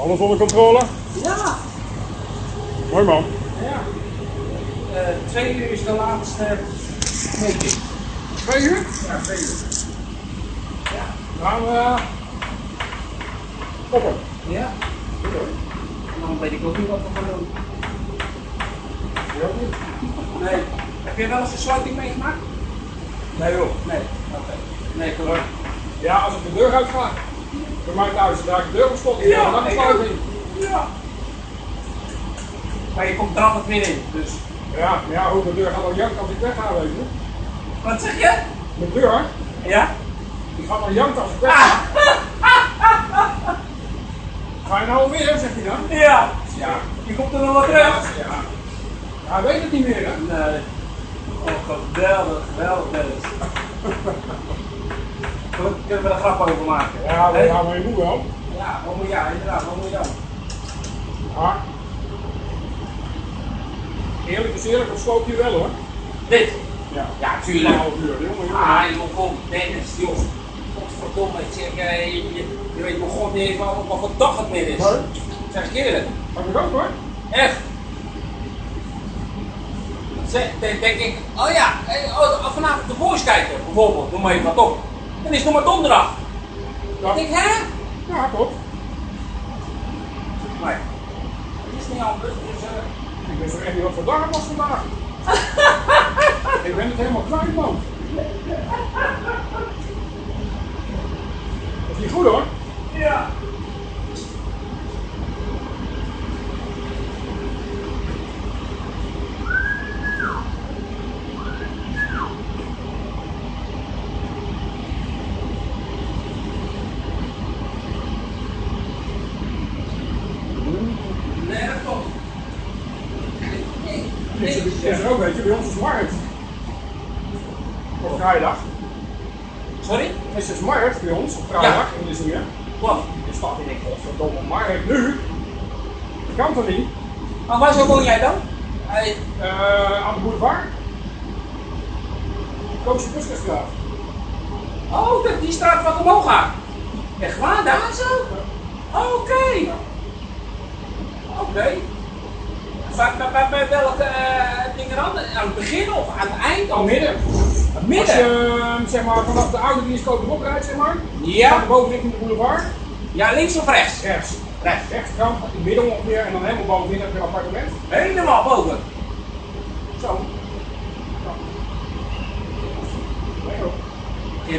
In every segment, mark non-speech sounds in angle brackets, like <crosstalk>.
Alles onder controle? Ja. Mooi man. Ja. Eh, twee uur is de laatste meting. Twee uur? Ja, twee uur. Ja. Gaan we stoppen. Ja. Goed hoor. En dan weet ik ook niet wat we gaan doen. Niet? Nee. Heb je wel eens een sluiting meegemaakt? Nee joh. Nee. Oké. Nee, gewoon. Ja, als ik de deur uitga. Mij thuis, dan draai ik de deur op slot. Ja, dan ik sluit ook. in. Ja. Maar je komt er altijd weer in, dus. Ja, ja, hoe de deur gaat al janken als ik wegga, weet je. Wat zeg je? De deur, Ja? die gaat al janken als ik wegga. Ah. <laughs> Ga je nou weer, zegt hij dan? Ja. Ja. Je komt er nog wel terug. Ja. Ja, hij weet het niet meer, hè? Nee. Oh, geweldig, geweldig, Dennis. <laughs> Goed, kunnen we er grap over maken? Ja, Hè? ja, maar je moet wel. Ja, wat moet jij? Inderdaad, wat moet jij? Ja. Eerlijk is eerlijk, dat sloop je wel hoor. Dit? Ja. Ja, tuurlijk. Een half uur, jongen, jongen. Ah, joh, kom, Dennis, joh. Godverdomme, ik zeg, eh, je, je, je weet nog god niet eens wat, wat voor dag het meer is. Nee. Zeg ik eerlijk. Ik ook hoor. Echt. Zeg, dan denk ik, oh ja, eh, oh, vanavond de boys kijken, bijvoorbeeld, noem maar even wat op. Dan is het nog maar donderdag. Ja, Ik hè? ja klopt. Nee. Het is niet anders, dus... eh, Ik weet zo echt niet wat voor dag het was vandaag. <laughs> ik ben het helemaal kwijt, man. Dat is niet goed hoor. Ja. Nee, dat klopt. Nee, Is er, nee. is er ook, is markt. Op vrijdag. Sorry? Is dus markt bij ons op vrijdag in de Zier. Wat? Je staat in, ik godverdomme, markt nu. Dat kan toch niet? Maar waar zo woon jij dan? Eh, aan de boulevard. Koosje Buskensstraat. Oh, dat- die straat wat omhoog gaat. Echt waar, daar zo? Oké. Oké. Bij, bij, bij, bij welke eh, dingen dan? Aan het begin of aan het eind? Al midden. Midden? Als je eh, zeg maar, vanaf de oude bioscoop erop rijdt, zeg maar. Ja. Boven richting de boulevard. Ja, links of rechts? Rechts. Rechts. Rechterkant, het midden ongeveer. En dan helemaal bovenin heb je een appartement. Helemaal boven. Zo.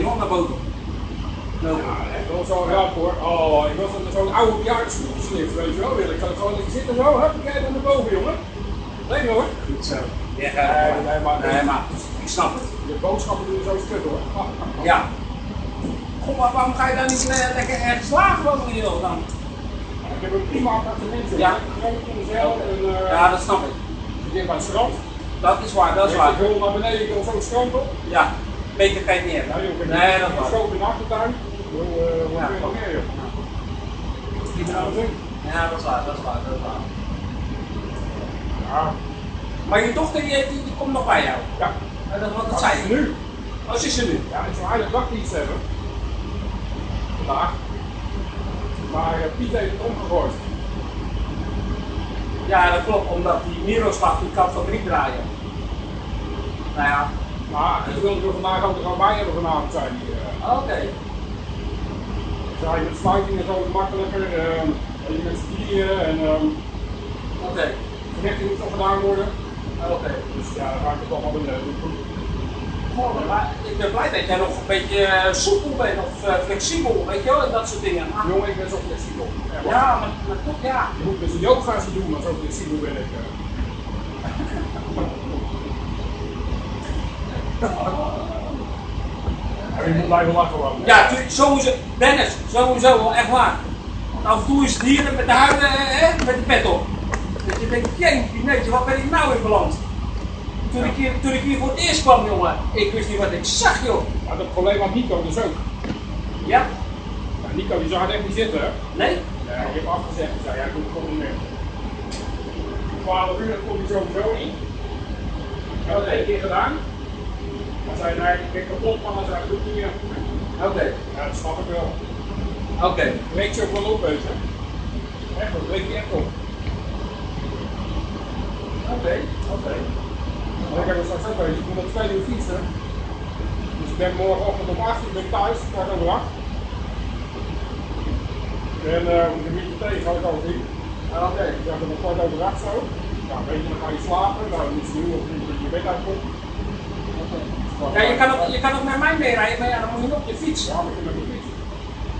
Nog naar boven. Lopen. Ja, echt wel zo'n ramp hoor. Oh, ik was een- zo'n oude bejaardenstoelslift, weet je wel. Ik kan gewoon zitten zo, hup, kijk naar boven, jongen. Nee hoor. Goed zo. Ja, Nee, nee, maar, nee, maar ik snap het. Je boodschappen doen zo stuk hoor. Ja. Goh, maar waarom ga je dan niet eh, lekker ergens lager wonen hier dan? Ik heb een prima appartement, joh. Ja. En uh, Ja, dat snap ik. dicht bij het strand. Dat is waar, dat is Ik waar. wil naar beneden, ik wil zo het strand op. Ja, beter je niet hebben. Nou, joh, ik Nee, dat is waar. scope in de achtertuin. Hoe, uh, Ja. kun je nog meer, joh? Meer aan. Ja, dat is waar, dat is waar, dat is waar. Ja. Maar je dochter die, die, die komt nog bij jou. Ja. Ja, Dat, wat dat zei is je. er nu? Oh, ze is er nu. Ja, ik zou eigenlijk dagdienst hebben. Vandaag. Maar uh, Piet heeft het omgegooid. Ja, dat klopt, omdat die Miroslav die kan fabriek draaien. Nou ja, Maar ik wilde er vandaag ook gewoon bij hebben vanavond, zei hij. Uh, oké. zei met sluiting en zo makkelijker. Uh, en je met z'n en um, Oké. Connecting moet nog gedaan worden. Oké. Dus ja, dan ga ik het allemaal doen. maar ik ben blij dat jij nog een beetje eh, soepel bent of eh, flexibel, weet je wel, en dat soort dingen. Maar- Jongen, ik ben zo flexibel. Ja, maar, maar toch, ja. Je moet dus yoga's doen, maar zo flexibel ben ik. <laughs> Ja, je moet blijven lachen hoor. Ja, sowieso, Dennis, sowieso wel, echt waar. Af en toe is het hier met de huiden, hè, met de pet op. Denkt, jeetje, neetje, wat ben ik nou in beland? Toen ik, hier, toen ik hier voor het eerst kwam, jongen, ik wist niet wat ik zag, joh. Maar dat probleem had Nico dus ook. Ja? Ja, Nico die zag het echt niet zitten. hè? Nee? Ja, ik heb afgezegd. Zei, ja, ik kom niet meer. 12 uur, dat komt hij sowieso niet. Ik heb het één keer gedaan. Hij zei, nee, ik ben kapot, man. Hij zei, ik doe niet meer. Oké, Ja, dat snap ik wel. oké. Breekt je ook wel op, weet je. Echt, dat breekt je echt op. Oké, oké. Maar ik heb er straks ook bezig. Ik moet om twee uur fietsen. Dus ik ben morgenochtend om 8 uur ben ik thuis, kwart over 8. En uh, minuut tegen ga ik over zien. Ah, Oké. Ik dacht om kwart over 8 zo. Nou, weet je, dan ga je slapen. Nou, dan moet je doen of je je bed uitkomt. Ja, je kan, ook, je kan ook met mij meerijden, maar ja, dan moet je op je fiets. Ja, ik met mijn fiets.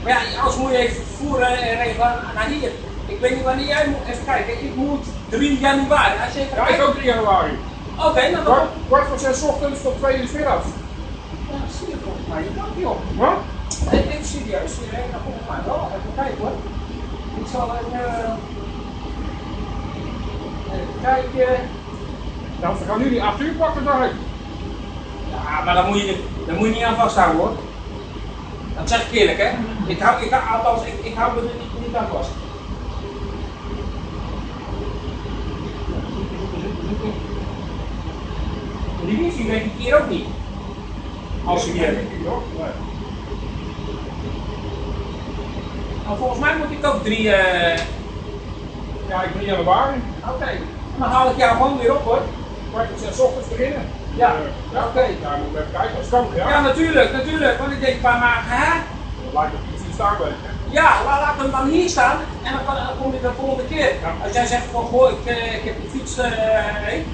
Maar ja, als moet je even voeren en regelen naar hier. Ik weet niet wanneer jij moet. Even kijken, ik moet 3 januari. Als je even Ja, ik ook 3 januari. Oké, nou dan. Kwart, kwart voor 6 ochtends tot 2 uur middags. Ja, zie je volgens mij. Je kan niet op. Wat? Nee, even serieus. Nee, nou, volgens mij wel. Even kijken hoor. Ik zal even. eh, Even kijken. Nou, we gaan nu die 8 uur pakken daar. Ja, maar dan moet je, dan moet je niet aan vasthouden hoor. Dat zeg ik eerlijk hè. Ik hou, ik, althans, ik, ik hou me er niet, niet aan vast. Die wifi weet ik hier ook niet. Als je. Nee. Nou, volgens mij moet ik ook drie. eh Ja, ik 3 januari. Oké, dan haal ik jou gewoon weer op hoor. Kwart voor 6 ochtends beginnen. Ja, Eh, ja. oké. Ja, moet even kijken als het kan. Ja. Ja, natuurlijk, natuurlijk. Want ik denk, maar hè? Laat ik het niet staan, weet je. Ja, laat, laat hem dan hier staan en dan, kan, dan kom ik de volgende keer. Ja. Als jij zegt van goh, ik, eh, ik heb de fiets mee.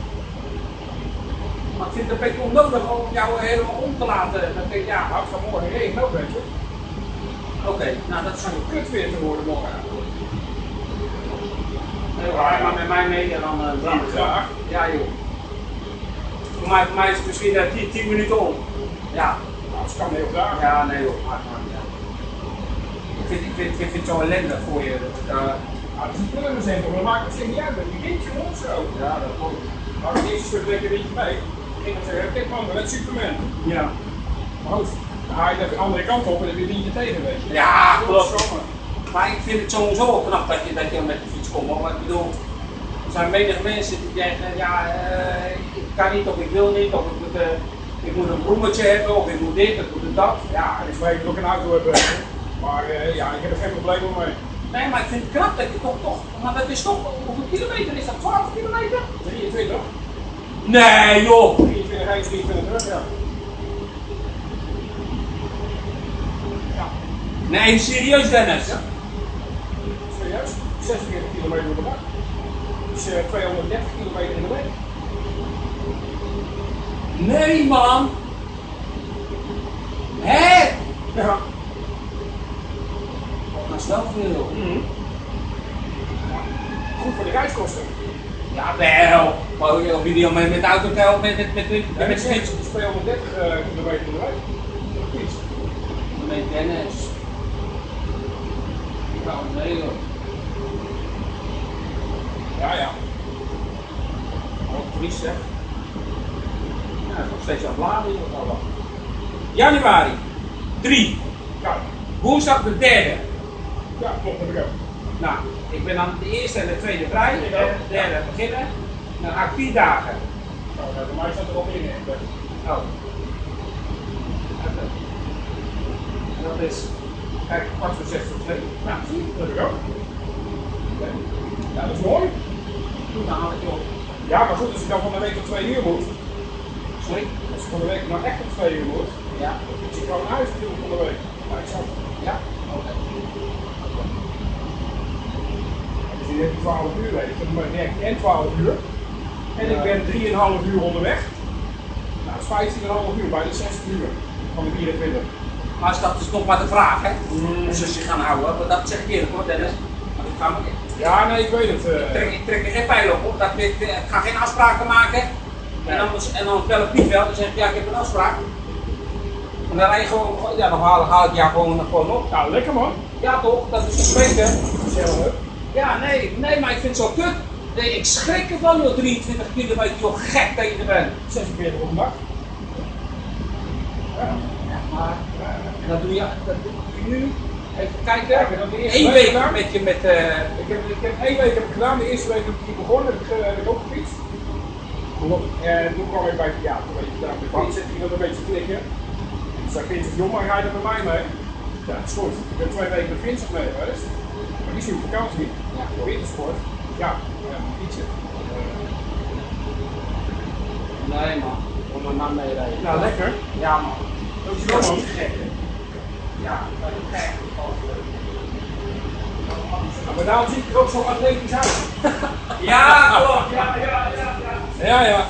Maar ik vind het een beetje onnodig om jou helemaal om te laten. Dan denk ik, ja, Nou, gaat morgen regenen ook, weet je. oké, nou dat is Het zo. gaat kut weer te worden morgen. Nee, Ga maar met mij mee en dan uh, Ja, graag. Ja joh. Voor mij, voor mij is het misschien uh, 10, 10 minuten om. Ja, Nou, het kan heel graag. ja nee joh. maar niet uit. Ik vind, ik vind, ik vind het zo ellendig voor je. Dat, uh, Ja, het is een plummencentrum, maar dat maakt het zich niet uit. Die windje rond zo. ja, dat klopt. Nou, het eerste stuk lekker windje mee. Ik kijk man, Superman. Ja. Maar goed, dan ga je de andere kant op en dan heb je tegen, weet je. Ja, klopt. Maar ik vind het sowieso wel knap dat je, dat je met de fiets komt. Maar ik bedoel, er zijn menig mensen die zeggen, ja, eh, ik kan niet of ik wil niet, of ik moet, eh, ik moet een bloemetje hebben, of ik moet dit, of ik moet dat. Ja, en ik weet ook een auto hebben. Maar eh, ja, ik heb er geen probleem mee. Nee, maar ik vind het knap dat je toch, toch, maar dat is toch, hoeveel kilometer is dat? 12 kilometer? 23? Nee joh! 23 heen, 23 terug, ja. Nee, serieus Dennis? Ja. Serieus? 46 kilometer de dag. Dus eh, 230 kilometer in de week. Nee man! Hé? Ja. Dat is wel veel. Goed voor de reiskosten. Ja wel, maar die al met, met de auto met, met, met, met, met is 230 eh, kilometer. Op fiets. Met Dennis. Nou, nee joh. Ja, ja. Wat triest zeg. Ja, nog steeds aan het laden hier of al. Januari 3, Ja, woensdag de derde. ja klopt, heb ik ook. Nou, ik ben dan de eerste en de tweede vrij, derde, de derde beginnen. Dan ga ik vier dagen. Nou, bij mij staat er al in. Oh. En dat is, kijk, kwart voor zes voor twee. Nou, zie je. Dat heb ik ook. Oké. Ja, dat is mooi. Toen dan haal ik je op. Ja, maar goed, als ik dan van de week tot twee uur moet, Sorry? als ik van de week nou echt tot twee uur moet, Ja. dan fiets ik gewoon natuurlijk van de week. Ja, ik het. Ja? Oké. Dus je hebt 12 uur, weet je, dan werk ik en 12 uur. En ik ben 3,5 uur onderweg. Nou, dat is 15,5 uur, bijna 60 uur van de 24. Maar is dat is nog maar de vraag, hè? Mm. Of ze zich gaan houden, maar dat zeg ik eerlijk hoor, Dennis. Want ik ga, me- Ja, nee, ik weet het. ik eh. trek, ik trek er geen pijl op, hoor. Dat, ik, ik ga geen afspraken maken. En dan, en dan bel ik Piet wel en zeg ik, ja, ik heb een afspraak. En dan rij je gewoon, ja, dan haal, haal ik jou gewoon, gewoon op. Nou, lekker man. Ja toch, dat is verspreken. Gezellig. Ja, nee, nee, maar ik vind het zo kut. Nee, ik schrik ervan, joh, 23 kilometer, joh, gek dat je er bent. 46 op een dag. Ja. Maar, en dat doe je, dat doe je nu, even kijken, de één week met je, met, eh, Ik heb, ik heb één week heb ik gedaan, de eerste week heb ik hier begonnen, heb ik, eh, heb ik ook gefietst. En toen kwam ik bij het theater, weet je, daar op de bank zit ik dat een beetje klikken. Toen zei Vincent, maar ga je er met mij mee? Ja, dat is goed. Ik ben twee weken met Vincent mee geweest. Is nu vakantie. Ja. Wintersport. Ja, ja, fietsen. Nee man, kom maar naar mee rijden. Nou, lekker. Ja man. Dat is wel hè? Ja, dat is gek. Nou, maar daarom zie ik er ook zo atletisch uit. <laughs> Ja, klopt. Ja, ja, ja. ja. Ja, ja.